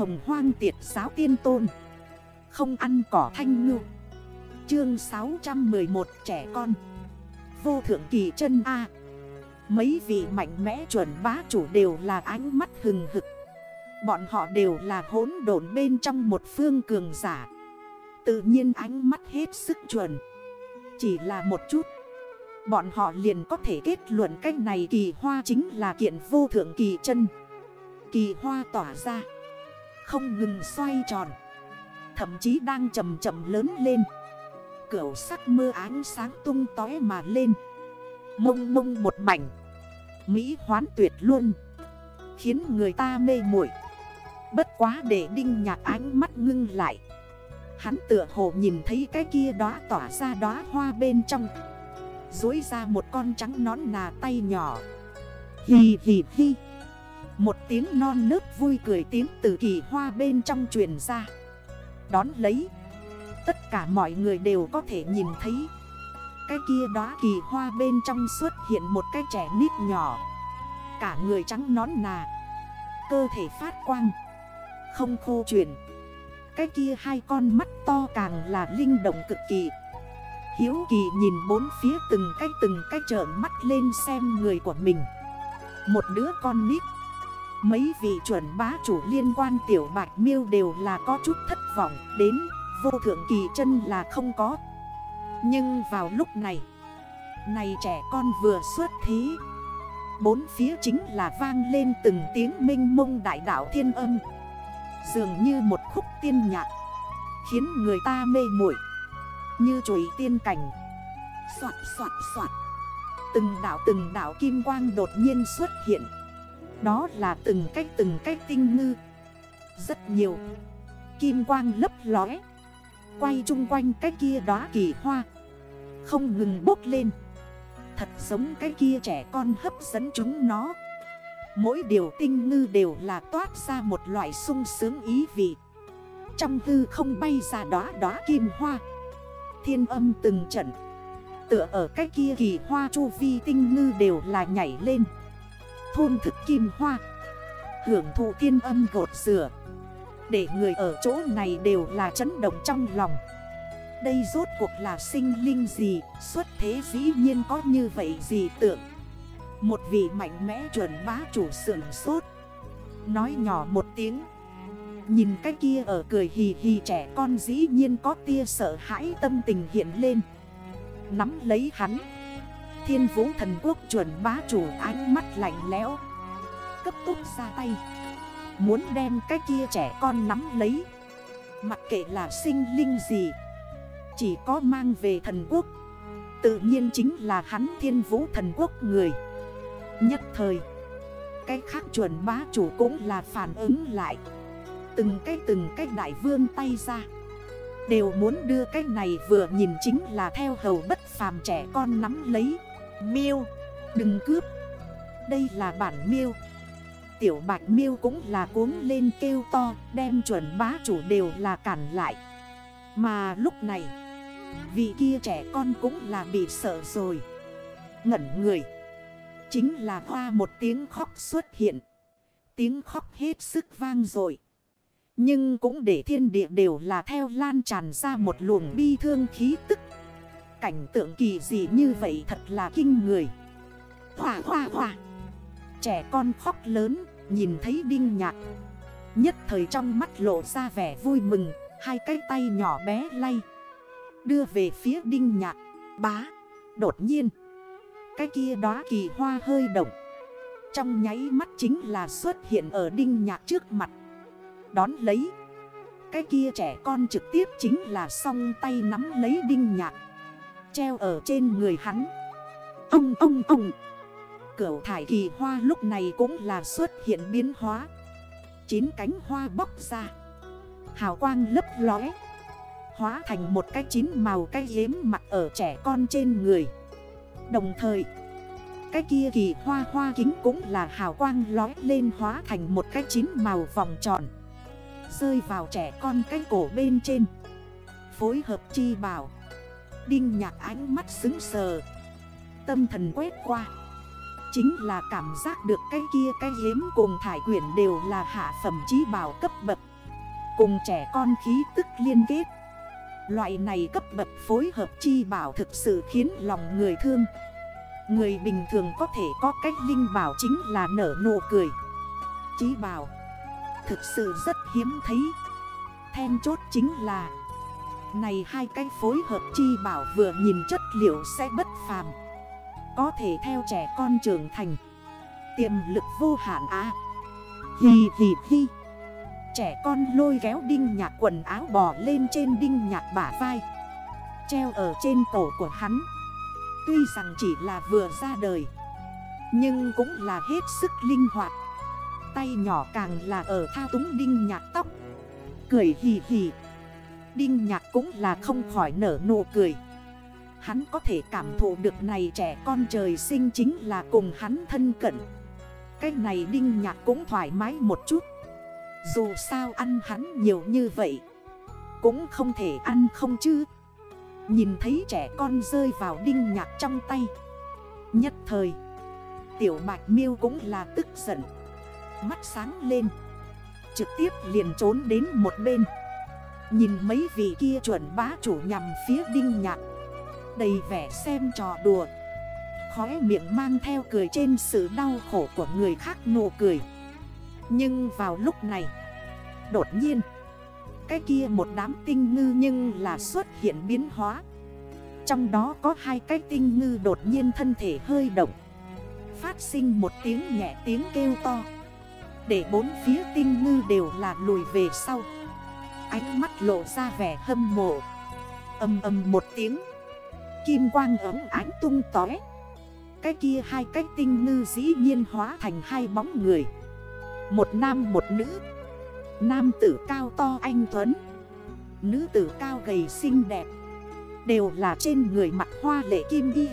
hồng hoang tiệt giáo tiên tôn. Không ăn cỏ thanh ngư. Chương 611 trẻ con. Vô thượng kỳ chân A. Mấy vị mạnh mẽ chuẩn bá chủ đều là ánh mắt hừng hực. Bọn họ đều là hốn đồn bên trong một phương cường giả. Tự nhiên ánh mắt hết sức chuẩn. Chỉ là một chút. Bọn họ liền có thể kết luận cách này kỳ hoa chính là kiện vô thượng kỳ chân. Kỳ hoa tỏa ra. Không ngừng xoay tròn. Thậm chí đang chầm chậm lớn lên. Cửu sắc mưa ánh sáng tung tói mà lên. Mông mông một mảnh. Mỹ hoán tuyệt luôn. Khiến người ta mê muội. Bất quá để đinh nhạc ánh mắt ngưng lại. Hắn tựa hồ nhìn thấy cái kia đó tỏa ra đó hoa bên trong. Dối ra một con trắng nón nà tay nhỏ. Hì hì hì. Một tiếng non nớt vui cười tiếng từ kỳ hoa bên trong truyền ra. Đón lấy, Tất cả mọi người đều có thể nhìn thấy. Cái kia đó kỳ hoa bên trong xuất hiện một cái trẻ nít nhỏ. Cả người trắng nón nà, Cơ thể phát quang, Không khô chuyển. Cái kia hai con mắt to càng là linh động cực kỳ. Hiếu kỳ nhìn bốn phía từng cách từng cách trợn mắt lên xem người của mình. Một đứa con nít Mấy vị chuẩn bá chủ liên quan tiểu bạch miêu đều là có chút thất vọng Đến, vô thượng kỳ chân là không có. Nhưng vào lúc này Này trẻ con vừa xuất thí Bốn phía chính là vang lên từng tiếng minh mông đại đảo thiên âm. Dường như một khúc tiên nhạc, Khiến người ta mê muội, như chuỗi tiên cảnh. Xoạt xoạt xoạt. Từng đảo từng đảo kim quang đột nhiên xuất hiện. Đó là từng cách từng cách tinh ngư. Rất nhiều. Kim quang lấp lóe. Quay chung quanh cái kia đóa kỳ hoa. Không ngừng bốc lên. Thật giống cái kia trẻ con hấp dẫn chúng nó. Mỗi điều tinh ngư đều là toát ra một loại sung sướng ý vị. Trong tư không bay ra đóa đóa kim hoa. Thiên âm từng trận. Tựa ở cái kia kỳ hoa chu vi tinh ngư đều là nhảy lên. Thôn thực kim hoa. Hưởng thụ thiên âm gột rửa. Để người ở chỗ này đều là chấn động trong lòng. Đây rốt cuộc là sinh linh gì, Xuất thế dĩ nhiên có như vậy gì tưởng. Một vị mạnh mẽ chuẩn bá chủ sưởng sốt. Nói nhỏ một tiếng. Nhìn cái kia ở cười hì hì trẻ con dĩ nhiên có tia sợ hãi tâm tình hiện lên. Nắm lấy hắn. Thiên vũ thần quốc chuẩn bá chủ ánh mắt lạnh lẽo. Cấp tốc ra tay. Muốn đem cái kia trẻ con nắm lấy. Mặc kệ là sinh linh gì. Chỉ có mang về thần quốc. Tự nhiên chính là hắn thiên vũ thần quốc người. Nhất thời, Cái khác chuẩn bá chủ cũng là phản ứng lại. Từng cái từng cái đại vương tay ra. Đều muốn đưa cái này vừa nhìn chính là theo hầu bất phàm trẻ con nắm lấy. Miêu, Đừng cướp. Đây là bản miêu. Tiểu bạch miêu cũng là cuốn lên kêu to, Đem chuẩn bá chủ đều là cản lại. Mà lúc này, Vị kia trẻ con cũng là bị sợ rồi. Ngẩn người. Chính là hoa một tiếng khóc xuất hiện. Tiếng khóc hết sức vang rồi. Nhưng cũng để thiên địa đều là theo lan tràn ra một luồng bi thương khí tức. Cảnh tượng kỳ dị như vậy thật là kinh người. Hòa hòa hòa Trẻ con khóc lớn, nhìn thấy đinh nhạc. Nhất thời trong mắt lộ ra vẻ vui mừng, Hai cái tay nhỏ bé lay, Đưa về phía đinh nhạc. Bá, Đột nhiên. Cái kia đó kỳ hoa hơi động. Trong nháy mắt chính là xuất hiện ở đinh nhạc trước mặt. Đón lấy. Cái kia trẻ con trực tiếp chính là song tay nắm lấy đinh nhạc. Treo ở trên người hắn. Ông ông ông. Cửu thải kỳ hoa lúc này cũng là xuất hiện biến hóa. Chín cánh hoa bóc ra. Hào quang lấp lóe. Hóa thành một cái chín màu cái yếm mặt ở trẻ con trên người. Đồng thời, Cái kia kỳ hoa hoa kính cũng là hào quang lói lên hóa thành một cái chín màu vòng tròn. Rơi vào trẻ con cái cổ bên trên. Phối hợp chi bảo. Đinh nhạc ánh mắt xứng sờ. Tâm thần quét qua. Chính là cảm giác được cái kia cái hiếm cùng thải quyển đều là hạ phẩm trí bảo cấp bậc. Cùng trẻ con khí tức liên kết. Loại này cấp bậc phối hợp chi bảo thực sự khiến lòng người thương. Người bình thường có thể có cách linh bảo chính là nở nụ cười. Chí bảo. Thực sự rất hiếm thấy. Then chốt chính là này hai cái phối hợp chi bảo vừa nhìn chất liệu sẽ bất phàm. Có thể theo trẻ con trưởng thành. Tiềm lực vô hạn á. Hì hì hì Trẻ con lôi kéo đinh nhạc quần áo bò lên trên đinh nhạc bả vai. Treo ở trên cổ của hắn. Tuy rằng chỉ là vừa ra đời, Nhưng cũng là hết sức linh hoạt. Tay nhỏ càng là ở thao túng đinh nhạc tóc. Cười hì hì Đinh nhạc cũng là không khỏi nở nụ cười. Hắn có thể cảm thụ được này trẻ con trời sinh chính là cùng hắn thân cận. Cái này đinh nhạc cũng thoải mái một chút. Dù sao ăn hắn nhiều như vậy, Cũng không thể ăn không chứ. Nhìn thấy trẻ con rơi vào đinh nhạc trong tay. Nhất thời, Tiểu bạch miêu cũng là tức giận. Mắt sáng lên. Trực tiếp liền trốn đến một bên. Nhìn mấy vị kia chuẩn bá chủ nhằm phía đinh nhạc. Đầy vẻ xem trò đùa. Khóe miệng mang theo cười trên sự đau khổ của người khác nụ cười. Nhưng vào lúc này, Đột nhiên, Cái kia một đám tinh ngư nhưng là xuất hiện biến hóa. Trong đó có hai cái tinh ngư đột nhiên thân thể hơi động. Phát sinh một tiếng nhẹ tiếng kêu to. Để bốn phía tinh ngư đều là lùi về sau. Ánh mắt lộ ra vẻ hâm mộ. Âm âm một tiếng. Kim quang ấm ánh tung tói Cái kia hai cái tinh ngư dĩ nhiên hóa thành hai bóng người. Một nam một nữ. Nam tử cao to anh Tuấn. Nữ tử cao gầy xinh đẹp. Đều là trên người mặt hoa lệ kim y.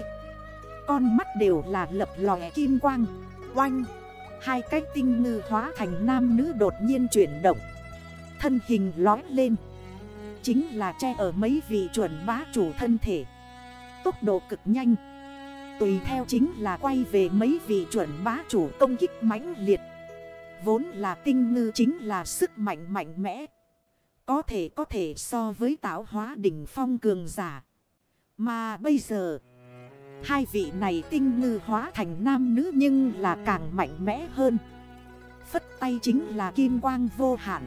Con mắt đều là lập lòe kim quang. Oanh! Hai cái tinh ngư hóa thành nam nữ đột nhiên chuyển động. Thân hình lói lên. Chính là che ở mấy vị chuẩn bá chủ thân thể. Tốc độ cực nhanh. Tùy theo chính là quay về mấy vị chuẩn bá chủ công kích mãnh liệt. Vốn là tinh ngư chính là sức mạnh mạnh mẽ. Có thể có thể so với tạo hóa đỉnh phong cường giả. Mà bây giờ, Hai vị này tinh ngư hóa thành nam nữ nhưng là càng mạnh mẽ hơn. Phất tay chính là kim quang vô hạn.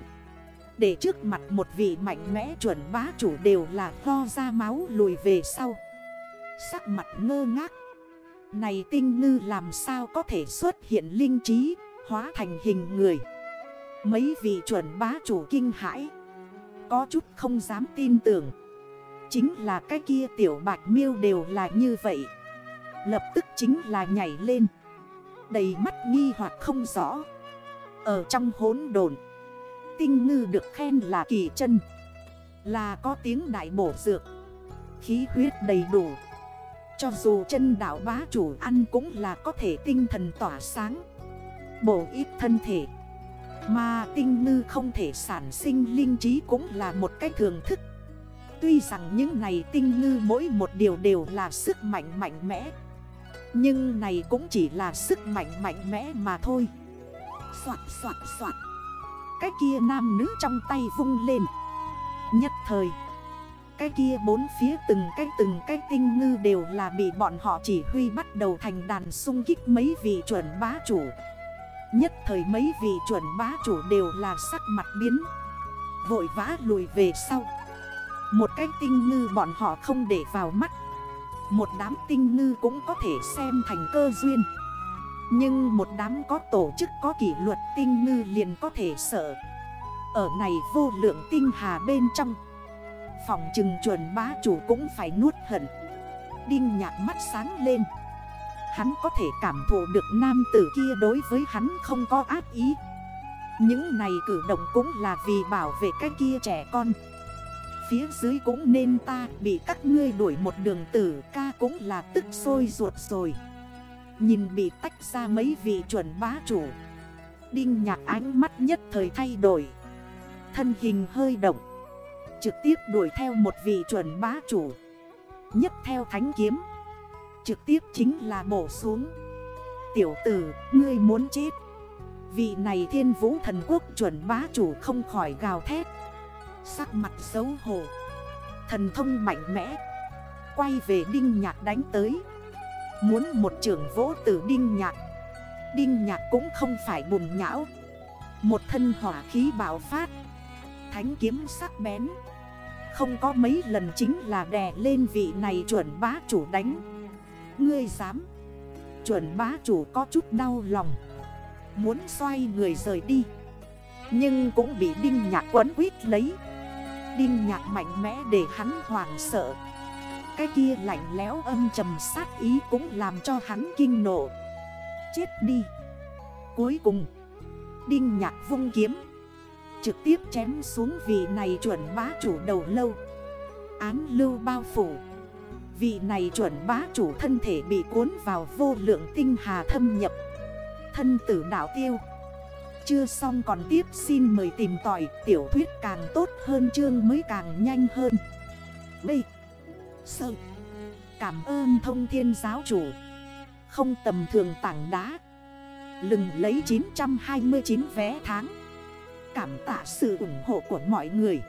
Để trước mặt một vị mạnh mẽ chuẩn bá chủ đều là ho ra máu lùi về sau. Sắc mặt ngơ ngác. Này tinh ngư làm sao có thể xuất hiện linh trí, Hóa thành hình người? Mấy vị chuẩn bá chủ kinh hãi. Có chút không dám tin tưởng. Chính là cái kia tiểu bạch miêu đều là như vậy. Lập tức chính là nhảy lên. Đầy mắt nghi hoặc không rõ. Ở trong hốn đồn Tinh ngư được khen là kỳ chân, Là có tiếng đại bổ dược, Khí huyết đầy đủ. Cho dù chân đảo bá chủ ăn cũng là có thể tinh thần tỏa sáng, Bổ ít thân thể. Mà tinh ngư không thể sản sinh linh trí cũng là một cách thường thức. Tuy rằng những này tinh ngư mỗi một điều đều là sức mạnh mạnh mẽ, Nhưng này cũng chỉ là sức mạnh mạnh mẽ mà thôi. Xoạt xoạt xoạt. Cái kia nam nữ trong tay vung lên. Nhất thời, Cái kia bốn phía từng cái từng cái tinh ngư đều là bị bọn họ chỉ huy bắt đầu thành đàn sung kích mấy vị chuẩn bá chủ. Nhất thời mấy vị chuẩn bá chủ đều là sắc mặt biến, Vội vã lùi về sau. Một cái tinh ngư bọn họ không để vào mắt. Một đám tinh ngư cũng có thể xem thành cơ duyên. Nhưng một đám có tổ chức có kỷ luật tinh ngư liền có thể sợ. Ở này vô lượng tinh hà bên trong, Phòng trừng chuẩn bá chủ cũng phải nuốt hận. Đinh nhạc mắt sáng lên. Hắn có thể cảm thụ được nam tử kia đối với hắn không có ác ý. Những này cử động cũng là vì bảo vệ cái kia trẻ con. Phía dưới cũng nên ta, bị các ngươi đuổi một đường tử ca cũng là tức sôi ruột rồi. Nhìn bị tách ra mấy vị chuẩn bá chủ. Đinh nhạc ánh mắt nhất thời thay đổi. Thân hình hơi động. Trực tiếp đuổi theo một vị chuẩn bá chủ. Nhất theo thánh kiếm. Trực tiếp chính là bổ xuống. Tiểu tử, ngươi muốn chết. Vị này thiên vũ thần quốc chuẩn bá chủ không khỏi gào thét. Sắc mặt xấu hổ. Thần thông mạnh mẽ. Quay về Đinh Nhạc đánh tới. Muốn một trưởng vỗ tử Đinh Nhạc. Đinh Nhạc cũng không phải bùn nhão. Một thân hỏa khí bạo phát. Thánh kiếm sắc bén. Không có mấy lần chính là đè lên vị này chuẩn bá chủ đánh. Ngươi dám. Chuẩn bá chủ có chút đau lòng. Muốn xoay người rời đi. Nhưng cũng bị Đinh Nhạc quấn quýt lấy. Đinh Nhạc mạnh mẽ để hắn hoàng sợ. Cái kia lạnh lẽo âm trầm sát ý cũng làm cho hắn kinh nộ. Chết đi. Cuối cùng, Đinh Nhạc vung kiếm, Trực tiếp chém xuống vị này chuẩn bá chủ đầu lâu. Án lưu bao phủ. Vị này chuẩn bá chủ thân thể bị cuốn vào vô lượng tinh hà thâm nhập. Thân tử đảo tiêu. Chưa xong còn tiếp xin mời tìm tỏi tiểu thuyết càng tốt hơn chương mới càng nhanh hơn. B. Sơ. Cảm ơn thông thiên giáo chủ. Không tầm thường tảng đá. Lừng lấy 929 vé tháng. Cảm tạ sự ủng hộ của mọi người.